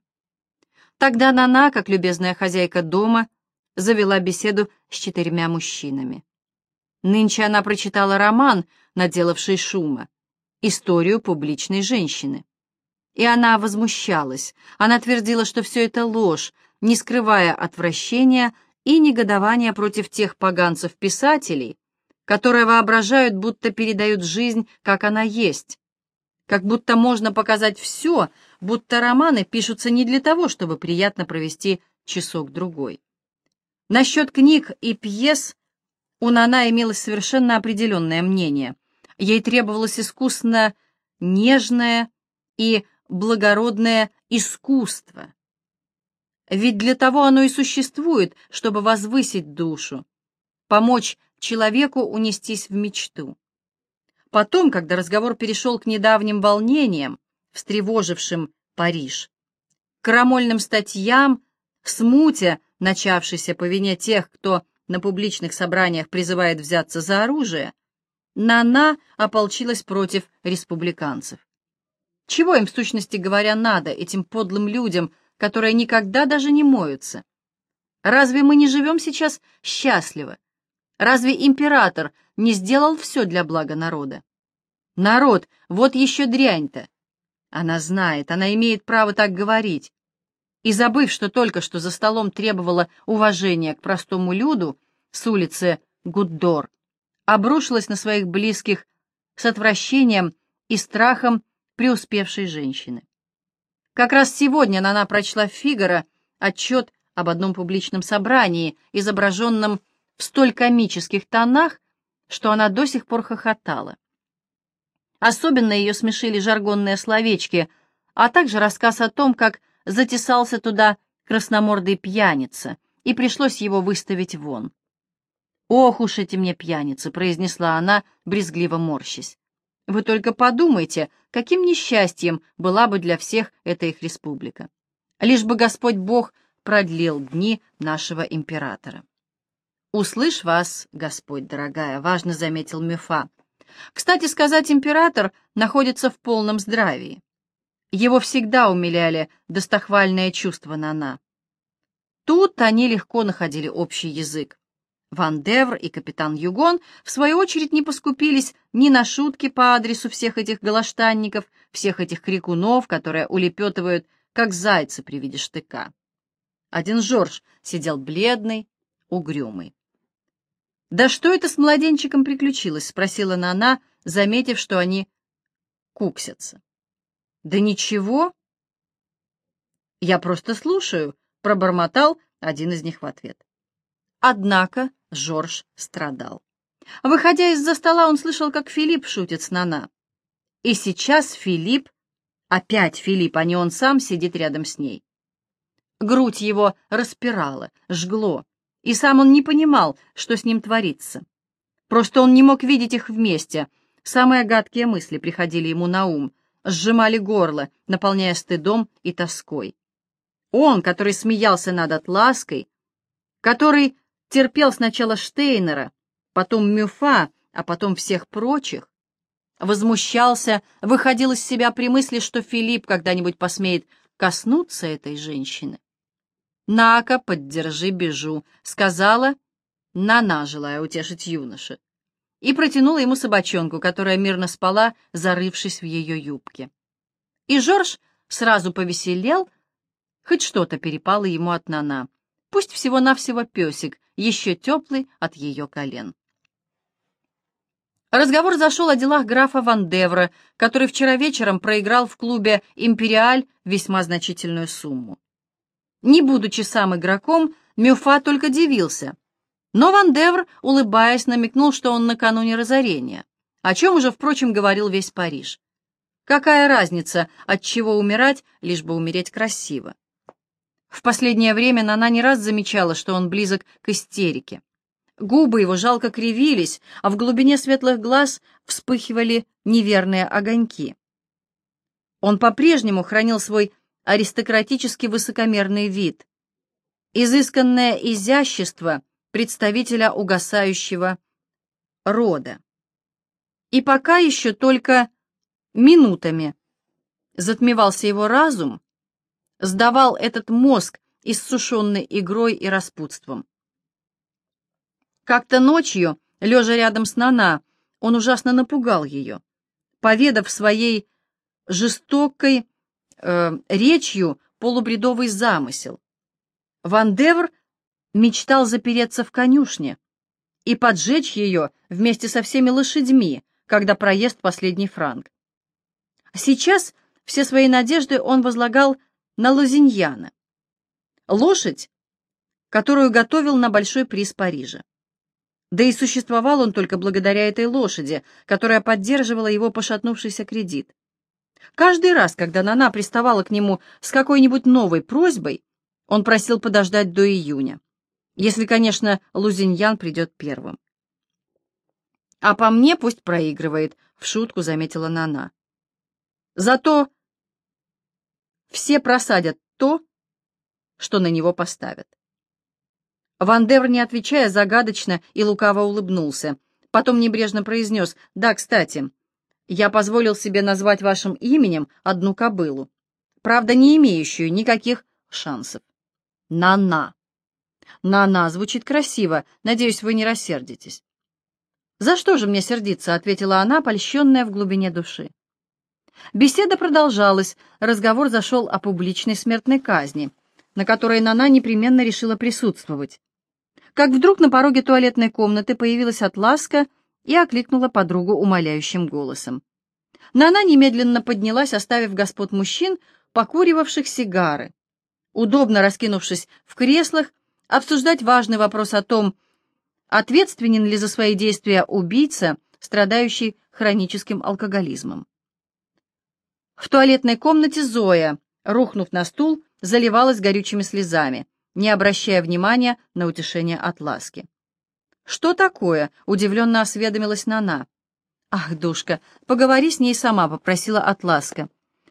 A: Тогда Нана, как любезная хозяйка дома, завела беседу с четырьмя мужчинами. Нынче она прочитала роман, наделавший шума, историю публичной женщины. И она возмущалась, она твердила, что все это ложь, не скрывая отвращения и негодования против тех поганцев-писателей, которые воображают, будто передают жизнь, как она есть, как будто можно показать все, будто романы пишутся не для того, чтобы приятно провести часок-другой. Насчет книг и пьес у Нана имелось совершенно определенное мнение. Ей требовалось искусно нежное и благородное искусство, ведь для того оно и существует, чтобы возвысить душу, помочь человеку унестись в мечту. Потом, когда разговор перешел к недавним волнениям, встревожившим Париж, крамольным статьям, смуте, начавшейся по вине тех, кто на публичных собраниях призывает взяться за оружие, Нана ополчилась против республиканцев. Чего им, в сущности говоря, надо, этим подлым людям, которые никогда даже не моются. Разве мы не живем сейчас счастливо? Разве император не сделал все для блага народа? Народ, вот еще дрянь-то. Она знает, она имеет право так говорить. И забыв, что только что за столом требовала уважения к простому люду с улицы Гуддор, обрушилась на своих близких с отвращением и страхом преуспевшей женщины. Как раз сегодня она прочла в «Фигаро» отчет об одном публичном собрании, изображенном в столь комических тонах, что она до сих пор хохотала. Особенно ее смешили жаргонные словечки, а также рассказ о том, как затесался туда красномордый пьяница, и пришлось его выставить вон. «Ох уж эти мне пьяницы!» — произнесла она, брезгливо морщась. Вы только подумайте, каким несчастьем была бы для всех эта их республика. Лишь бы Господь Бог продлил дни нашего императора. «Услышь вас, Господь, дорогая», — важно заметил Мефа. Кстати сказать, император находится в полном здравии. Его всегда умиляли достохвальные чувства Нана. Тут они легко находили общий язык. Ван Девр и капитан Югон, в свою очередь, не поскупились ни на шутки по адресу всех этих голоштанников, всех этих крикунов, которые улепетывают, как зайцы при виде штыка. Один Жорж сидел бледный, угрюмый. «Да что это с младенчиком приключилось?» — спросила Нана, заметив, что они куксятся. «Да ничего». «Я просто слушаю», — пробормотал один из них в ответ. Однако Жорж страдал. Выходя из-за стола, он слышал, как Филипп шутит с Нана. И сейчас Филипп, опять Филипп, а не он сам, сидит рядом с ней. Грудь его распирала, жгло, и сам он не понимал, что с ним творится. Просто он не мог видеть их вместе. Самые гадкие мысли приходили ему на ум, сжимали горло, наполняя стыдом и тоской. Он, который смеялся над Атлаской, который терпел сначала Штейнера, потом Мюфа, а потом всех прочих, возмущался, выходил из себя при мысли, что Филипп когда-нибудь посмеет коснуться этой женщины. «На-ка, поддержи, бежу», — сказала Нана, желая утешить юноша, и протянула ему собачонку, которая мирно спала, зарывшись в ее юбке. И Жорж сразу повеселел, хоть что-то перепало ему от Нана. Пусть всего-навсего песик, еще теплый от ее колен. Разговор зашел о делах графа Ван Девра, который вчера вечером проиграл в клубе «Империаль» весьма значительную сумму. Не будучи сам игроком, Мюфа только дивился. Но Ван Девр, улыбаясь, намекнул, что он накануне разорения, о чем уже, впрочем, говорил весь Париж. Какая разница, от чего умирать, лишь бы умереть красиво? В последнее время Нана не раз замечала, что он близок к истерике. Губы его жалко кривились, а в глубине светлых глаз вспыхивали неверные огоньки. Он по-прежнему хранил свой аристократически высокомерный вид, изысканное изящество представителя угасающего рода. И пока еще только минутами затмевался его разум, сдавал этот мозг, иссушенный игрой и распутством. Как-то ночью, лежа рядом с Нана, он ужасно напугал ее, поведав своей жестокой э, речью полубредовый замысел. Ван Девр мечтал запереться в конюшне и поджечь ее вместе со всеми лошадьми, когда проест последний франк. Сейчас все свои надежды он возлагал на Лозиньяна, лошадь, которую готовил на большой приз Парижа. Да и существовал он только благодаря этой лошади, которая поддерживала его пошатнувшийся кредит. Каждый раз, когда Нана приставала к нему с какой-нибудь новой просьбой, он просил подождать до июня, если, конечно, Лузиньян придет первым. «А по мне пусть проигрывает», — в шутку заметила Нана. «Зато все просадят то, что на него поставят». Ван Девр, не отвечая, загадочно и лукаво улыбнулся. Потом небрежно произнес, «Да, кстати, я позволил себе назвать вашим именем одну кобылу, правда, не имеющую никаких шансов. На-на. На-на звучит красиво, надеюсь, вы не рассердитесь». «За что же мне сердиться?» — ответила она, польщенная в глубине души. Беседа продолжалась, разговор зашел о публичной смертной казни, на которой Нана непременно решила присутствовать как вдруг на пороге туалетной комнаты появилась Атласка и окликнула подругу умоляющим голосом. Нана немедленно поднялась, оставив господ мужчин, покуривавших сигары. Удобно раскинувшись в креслах, обсуждать важный вопрос о том, ответственен ли за свои действия убийца, страдающий хроническим алкоголизмом. В туалетной комнате Зоя, рухнув на стул, заливалась горючими слезами не обращая внимания на утешение от ласки. «Что такое?» — удивленно осведомилась Нана. «Ах, душка, поговори с ней сама», — попросила Атласка.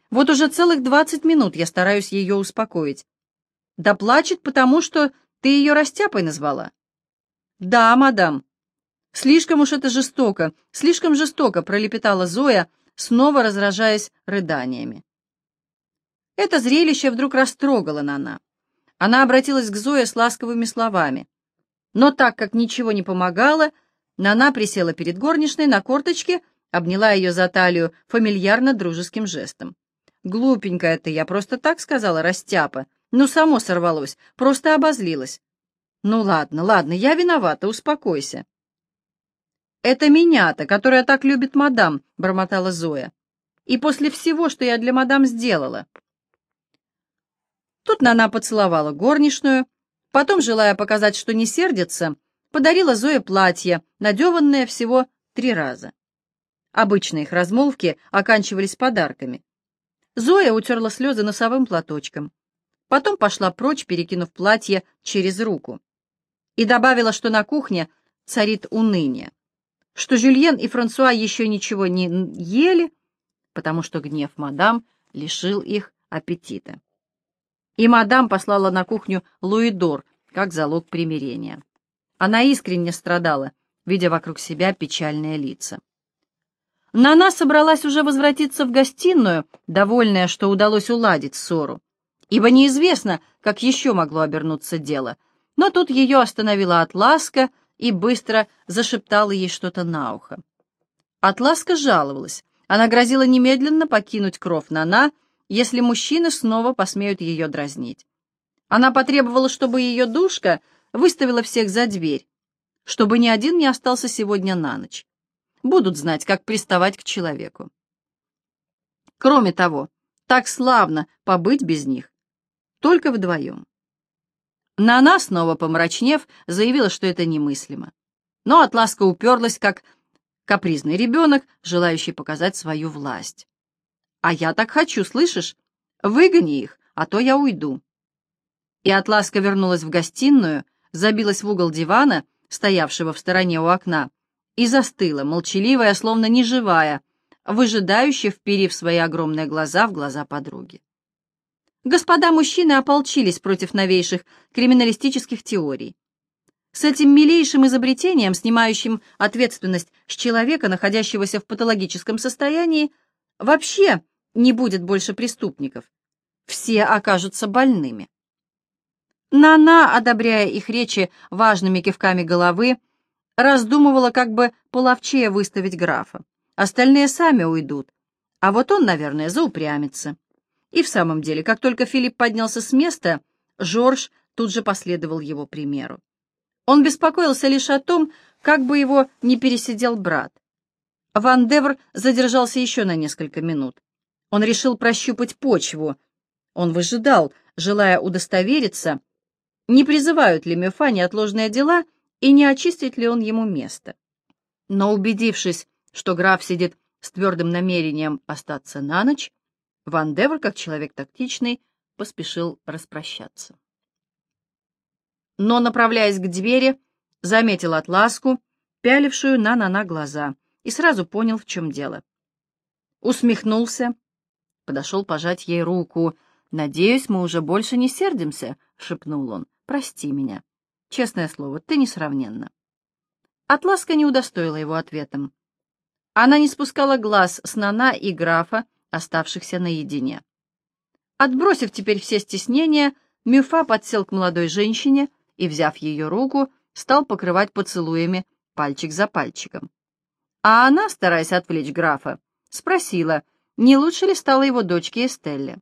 A: «Вот уже целых двадцать минут я стараюсь ее успокоить. Да плачет, потому что ты ее растяпой назвала». «Да, мадам». «Слишком уж это жестоко, слишком жестоко», — пролепетала Зоя, снова разражаясь рыданиями. Это зрелище вдруг растрогало Нана. Она обратилась к Зое с ласковыми словами. Но так как ничего не помогало, Нана присела перед горничной на корточке, обняла ее за талию фамильярно-дружеским жестом. «Глупенькая ты, я просто так сказала, растяпа. Ну, само сорвалось, просто обозлилась. Ну, ладно, ладно, я виновата, успокойся». «Это меня-то, которая так любит мадам», — бормотала Зоя. «И после всего, что я для мадам сделала». Тут Нана поцеловала горничную, потом, желая показать, что не сердится, подарила Зое платье, надеванное всего три раза. Обычно их размолвки оканчивались подарками. Зоя утерла слезы носовым платочком. Потом пошла прочь, перекинув платье через руку. И добавила, что на кухне царит уныние, что Жюльен и Франсуа еще ничего не ели, потому что гнев мадам лишил их аппетита и мадам послала на кухню Луидор как залог примирения. Она искренне страдала, видя вокруг себя печальные лица. Нана собралась уже возвратиться в гостиную, довольная, что удалось уладить ссору, ибо неизвестно, как еще могло обернуться дело, но тут ее остановила Атласка и быстро зашептала ей что-то на ухо. Атласка жаловалась, она грозила немедленно покинуть кров Нана, если мужчины снова посмеют ее дразнить. Она потребовала, чтобы ее душка выставила всех за дверь, чтобы ни один не остался сегодня на ночь. Будут знать, как приставать к человеку. Кроме того, так славно побыть без них. Только вдвоем. Нана, снова помрачнев, заявила, что это немыслимо. Но Атласка уперлась, как капризный ребенок, желающий показать свою власть. «А я так хочу, слышишь? Выгони их, а то я уйду». И Атласка вернулась в гостиную, забилась в угол дивана, стоявшего в стороне у окна, и застыла, молчаливая, словно неживая, выжидающе вперив свои огромные глаза в глаза подруги. Господа мужчины ополчились против новейших криминалистических теорий. С этим милейшим изобретением, снимающим ответственность с человека, находящегося в патологическом состоянии, вообще не будет больше преступников. Все окажутся больными. Нана, одобряя их речи важными кивками головы, раздумывала, как бы половчее выставить графа. Остальные сами уйдут, а вот он, наверное, заупрямится. И в самом деле, как только Филипп поднялся с места, Жорж тут же последовал его примеру. Он беспокоился лишь о том, как бы его не пересидел брат. Ван Девр задержался еще на несколько минут. Он решил прощупать почву. Он выжидал, желая удостовериться, не призывают ли Мефа неотложные дела и не очистит ли он ему место. Но убедившись, что граф сидит с твердым намерением остаться на ночь, Ван Девр, как человек тактичный, поспешил распрощаться. Но, направляясь к двери, заметил Атласку, пялившую на Нана глаза, и сразу понял, в чем дело. Усмехнулся, подошел пожать ей руку. «Надеюсь, мы уже больше не сердимся», — шепнул он. «Прости меня. Честное слово, ты несравненна». Атласка не удостоила его ответом. Она не спускала глаз с Нана и графа, оставшихся наедине. Отбросив теперь все стеснения, Мюфа подсел к молодой женщине и, взяв ее руку, стал покрывать поцелуями пальчик за пальчиком. А она, стараясь отвлечь графа, спросила, не лучше ли стало его дочке Эстелле.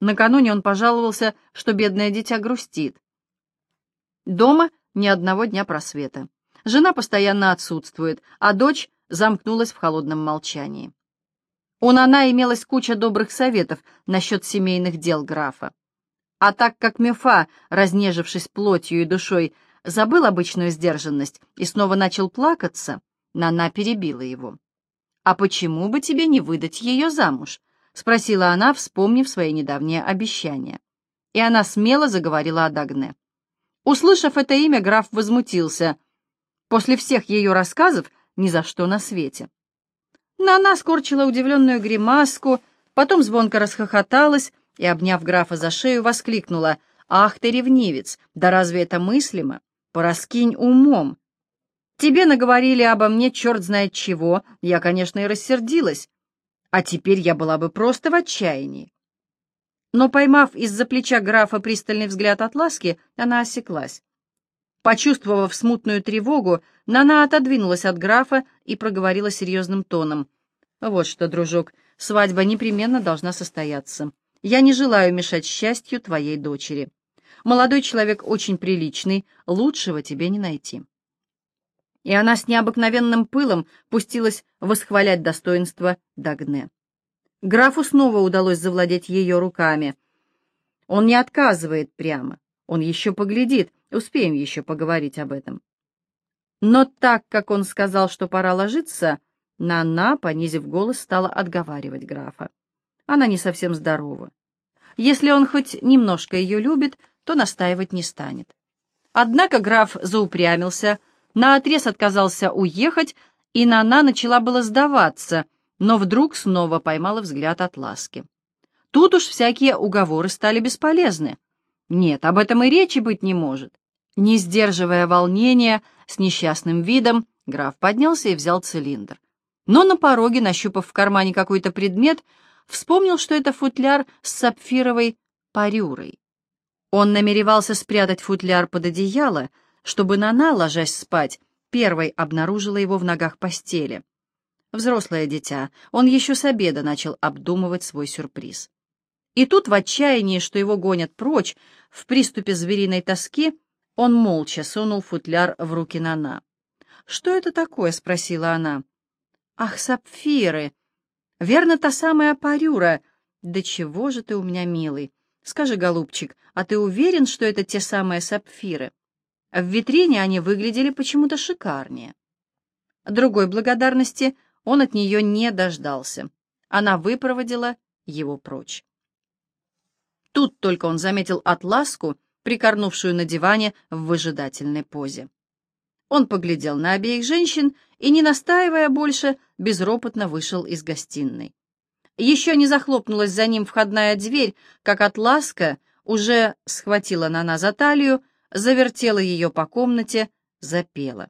A: Накануне он пожаловался, что бедное дитя грустит. Дома ни одного дня просвета. Жена постоянно отсутствует, а дочь замкнулась в холодном молчании. У Нана имелась куча добрых советов насчет семейных дел графа. А так как Мефа, разнежившись плотью и душой, забыл обычную сдержанность и снова начал плакаться, Нана перебила его. «А почему бы тебе не выдать ее замуж?» — спросила она, вспомнив свои недавние обещания. И она смело заговорила о Дагне. Услышав это имя, граф возмутился. После всех ее рассказов ни за что на свете. Но она скорчила удивленную гримаску, потом звонко расхохоталась и, обняв графа за шею, воскликнула «Ах ты, ревнивец! Да разве это мыслимо? Пораскинь умом!» «Тебе наговорили обо мне черт знает чего, я, конечно, и рассердилась, а теперь я была бы просто в отчаянии». Но, поймав из-за плеча графа пристальный взгляд от ласки, она осеклась. Почувствовав смутную тревогу, Нана отодвинулась от графа и проговорила серьезным тоном. «Вот что, дружок, свадьба непременно должна состояться. Я не желаю мешать счастью твоей дочери. Молодой человек очень приличный, лучшего тебе не найти». И она с необыкновенным пылом пустилась восхвалять достоинство Дагне. Графу снова удалось завладеть ее руками. Он не отказывает прямо, он еще поглядит, Успеем еще поговорить об этом. Но так как он сказал, что пора ложиться, Нана, понизив голос, стала отговаривать графа. Она не совсем здорова. Если он хоть немножко ее любит, то настаивать не станет. Однако граф заупрямился, наотрез отказался уехать, и Нана начала было сдаваться, но вдруг снова поймала взгляд от ласки. Тут уж всякие уговоры стали бесполезны. Нет, об этом и речи быть не может. Не сдерживая волнения, с несчастным видом, граф поднялся и взял цилиндр. Но на пороге, нащупав в кармане какой-то предмет, вспомнил, что это футляр с сапфировой парюрой. Он намеревался спрятать футляр под одеяло, чтобы Нана, ложась спать, первой обнаружила его в ногах постели. Взрослое дитя, он еще с обеда начал обдумывать свой сюрприз. И тут, в отчаянии, что его гонят прочь, в приступе звериной тоски, Он молча сунул футляр в руки Нана. «Что это такое?» — спросила она. «Ах, сапфиры! Верно, та самая парюра. Да чего же ты у меня милый? Скажи, голубчик, а ты уверен, что это те самые сапфиры? В витрине они выглядели почему-то шикарнее». Другой благодарности он от нее не дождался. Она выпроводила его прочь. Тут только он заметил атласку, прикорнувшую на диване в выжидательной позе. Он поглядел на обеих женщин и, не настаивая больше, безропотно вышел из гостиной. Еще не захлопнулась за ним входная дверь, как Атласка уже схватила Нана за талию, завертела ее по комнате, запела.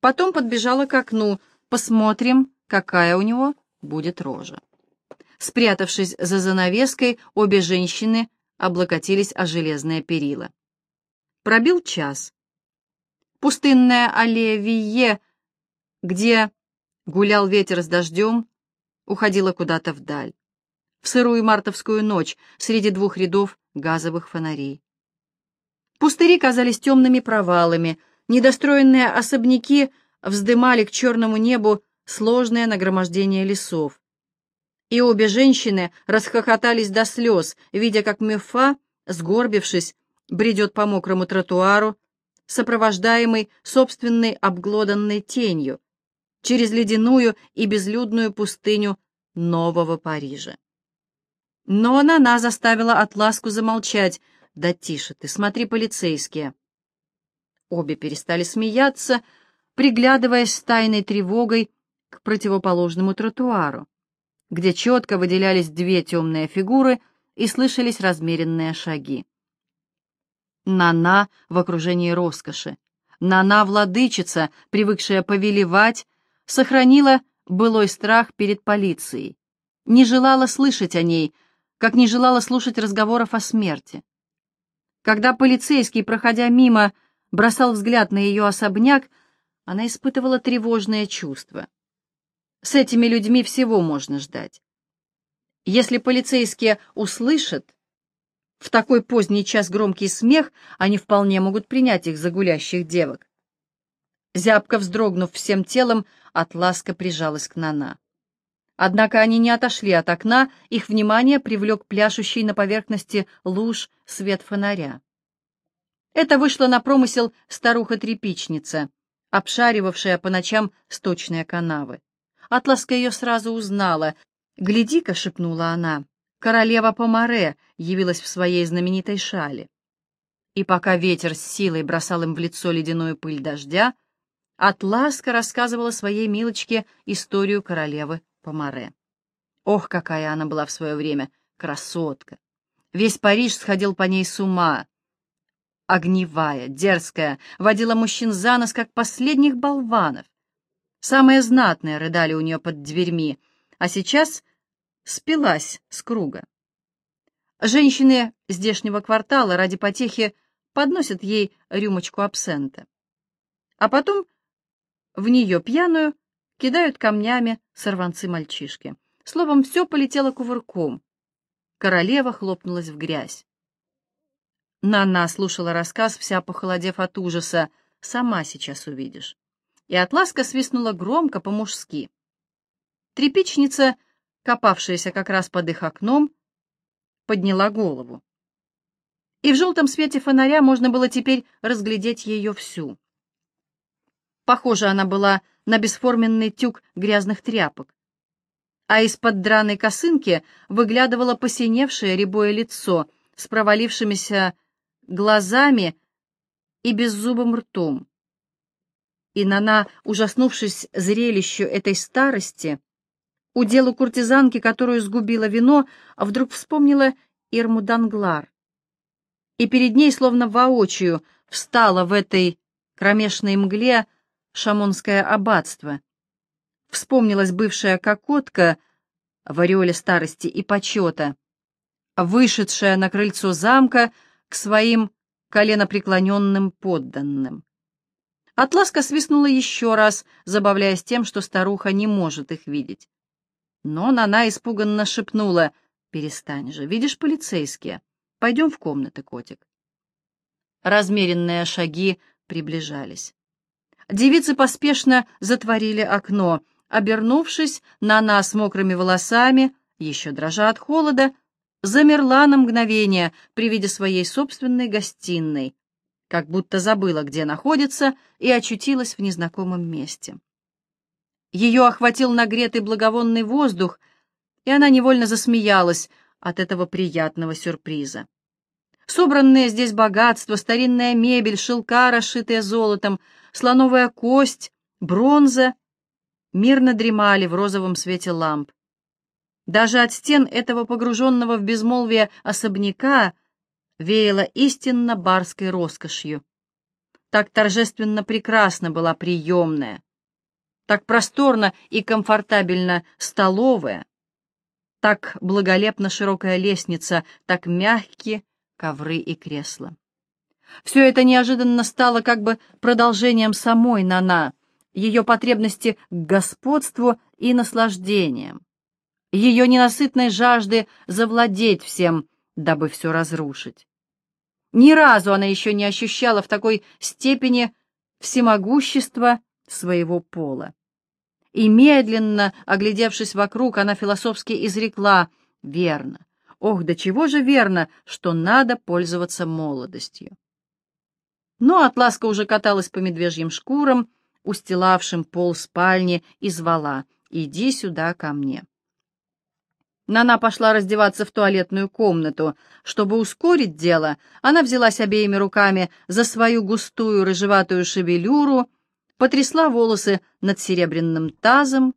A: Потом подбежала к окну. Посмотрим, какая у него будет рожа. Спрятавшись за занавеской, обе женщины облокотились о железное перила. Пробил час. Пустынная аллея Вие, где гулял ветер с дождем, уходила куда-то вдаль. В сырую мартовскую ночь среди двух рядов газовых фонарей. Пустыри казались темными провалами, недостроенные особняки вздымали к черному небу сложное нагромождение лесов. И обе женщины расхохотались до слез, видя, как Мефа, сгорбившись, бредет по мокрому тротуару, сопровождаемый собственной обглоданной тенью, через ледяную и безлюдную пустыню Нового Парижа. Но она заставила Атласку замолчать. «Да тише ты, смотри, полицейские!» Обе перестали смеяться, приглядываясь с тайной тревогой к противоположному тротуару где четко выделялись две темные фигуры и слышались размеренные шаги. Нана в окружении роскоши, Нана-владычица, привыкшая повелевать, сохранила былой страх перед полицией, не желала слышать о ней, как не желала слушать разговоров о смерти. Когда полицейский, проходя мимо, бросал взгляд на ее особняк, она испытывала тревожное чувство — с этими людьми всего можно ждать. Если полицейские услышат в такой поздний час громкий смех, они вполне могут принять их за гулящих девок. Зябко вздрогнув всем телом, Атласка прижалась к Нана. Однако они не отошли от окна, их внимание привлек пляшущий на поверхности луж свет фонаря. Это вышло на промысел старуха-тряпичница, обшаривавшая по ночам сточные канавы. Атласка ее сразу узнала. «Гляди-ка», — шепнула она, — «королева Помаре явилась в своей знаменитой шале». И пока ветер с силой бросал им в лицо ледяную пыль дождя, Атласка рассказывала своей милочке историю королевы Помаре. Ох, какая она была в свое время красотка! Весь Париж сходил по ней с ума. Огневая, дерзкая, водила мужчин за нос, как последних болванов. Самые знатные рыдали у нее под дверьми, а сейчас спилась с круга. Женщины здешнего квартала ради потехи подносят ей рюмочку абсента. А потом в нее пьяную кидают камнями сорванцы-мальчишки. Словом, все полетело кувырком. Королева хлопнулась в грязь. Нана слушала рассказ, вся похолодев от ужаса. «Сама сейчас увидишь» и Атласка свистнула громко по-мужски. Трепичница, копавшаяся как раз под их окном, подняла голову. И в желтом свете фонаря можно было теперь разглядеть ее всю. Похоже, она была на бесформенный тюк грязных тряпок, а из-под драной косынки выглядывало посиневшее рябое лицо с провалившимися глазами и беззубым ртом. И Нана, ужаснувшись зрелищу этой старости, уделу куртизанки, которую сгубило вино, вдруг вспомнила Ирму Данглар. И перед ней, словно воочию, встала в этой кромешной мгле шамонское аббатство. Вспомнилась бывшая кокотка в ореоле старости и почета, вышедшая на крыльцо замка к своим коленопреклоненным подданным. Атласка свистнула еще раз, забавляясь тем, что старуха не может их видеть. Но Нана испуганно шепнула, «Перестань же, видишь полицейские. Пойдем в комнаты, котик». Размеренные шаги приближались. Девицы поспешно затворили окно. Обернувшись, на нас мокрыми волосами, еще дрожа от холода, замерла на мгновение при виде своей собственной гостиной, как будто забыла, где находится, и очутилась в незнакомом месте. Ее охватил нагретый благовонный воздух, и она невольно засмеялась от этого приятного сюрприза. Собранные здесь богатства, старинная мебель, шелка, расшитые золотом, слоновая кость, бронза мирно дремали в розовом свете ламп. Даже от стен этого погруженного в безмолвие особняка веяло истинно барской роскошью. Так торжественно прекрасна была приемная, так просторно и комфортабельно столовая, так благолепно широкая лестница, так мягкие ковры и кресла. Все это неожиданно стало как бы продолжением самой Нана, ее потребности к господству и наслаждениям, ее ненасытной жажды завладеть всем, дабы все разрушить. Ни разу она еще не ощущала в такой степени всемогущества своего пола. И медленно, оглядевшись вокруг, она философски изрекла «Верно, ох, до чего же верно, что надо пользоваться молодостью». Но Атласка уже каталась по медвежьим шкурам, устилавшим пол спальни, и звала «Иди сюда ко мне». Нана пошла раздеваться в туалетную комнату. Чтобы ускорить дело, она взялась обеими руками за свою густую рыжеватую шевелюру, потрясла волосы над серебряным тазом,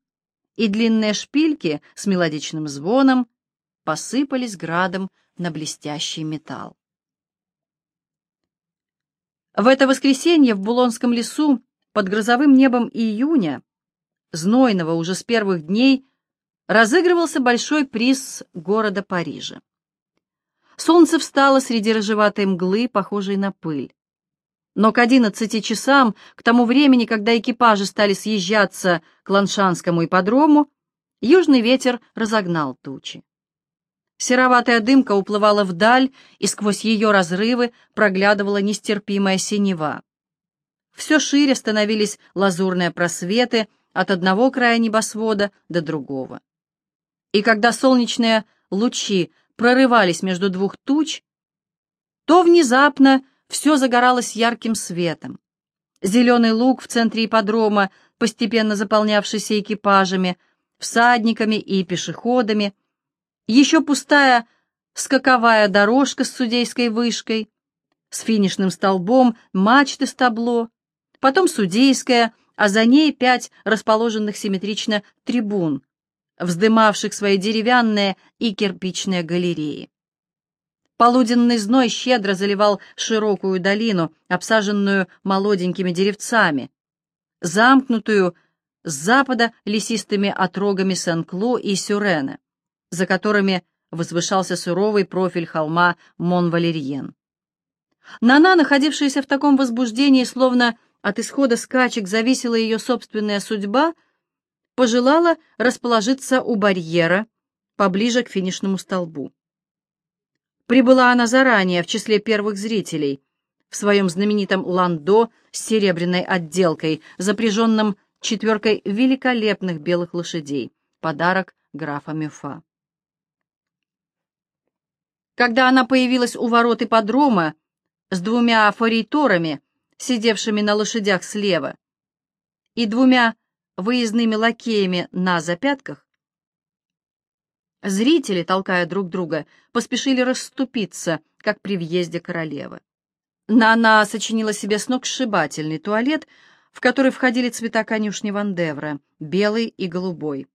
A: и длинные шпильки с мелодичным звоном посыпались градом на блестящий металл. В это воскресенье в Булонском лесу под грозовым небом июня, знойного уже с первых дней, разыгрывался большой приз города Парижа. Солнце встало среди рыжеватой мглы, похожей на пыль. Но к одиннадцати часам, к тому времени, когда экипажи стали съезжаться к Ланшанскому ипподрому, южный ветер разогнал тучи. Сероватая дымка уплывала вдаль, и сквозь ее разрывы проглядывала нестерпимая синева. Все шире становились лазурные просветы от одного края небосвода до другого. И когда солнечные лучи прорывались между двух туч, то внезапно все загоралось ярким светом. Зеленый луг в центре ипподрома, постепенно заполнявшийся экипажами, всадниками и пешеходами, еще пустая скаковая дорожка с судейской вышкой, с финишным столбом, мачты с табло, потом судейская, а за ней пять расположенных симметрично трибун, вздымавших свои деревянные и кирпичные галереи. Полуденный зной щедро заливал широкую долину, обсаженную молоденькими деревцами, замкнутую с запада лесистыми отрогами Сен-Кло и Сюрена за которыми возвышался суровый профиль холма Мон-Валерьен. Нана, находившаяся в таком возбуждении, словно от исхода скачек зависела ее собственная судьба, пожелала расположиться у барьера, поближе к финишному столбу. Прибыла она заранее, в числе первых зрителей, в своем знаменитом ландо с серебряной отделкой, запряженном четверкой великолепных белых лошадей, подарок графа Мюфа. Когда она появилась у ворот ипподрома с двумя форейторами, сидевшими на лошадях слева, и двумя выездными лакеями на запятках, зрители, толкая друг друга, поспешили расступиться, как при въезде королевы. Нана сочинила себе сногсшибательный туалет, в который входили цвета конюшни Вандевра, белый и голубой.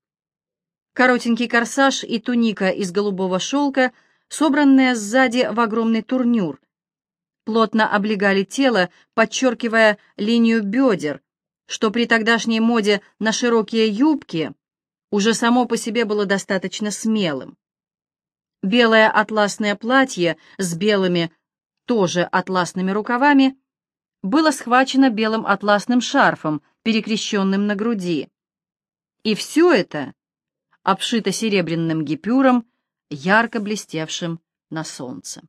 A: Коротенький корсаж и туника из голубого шелка — собранные сзади в огромный турнюр, плотно облегали тело, подчеркивая линию бедер, что при тогдашней моде на широкие юбки уже само по себе было достаточно смелым. Белое атласное платье с белыми, тоже атласными рукавами, было схвачено белым атласным шарфом, перекрещенным на груди. И все это обшито серебряным гипюром, ярко блестевшим на солнце.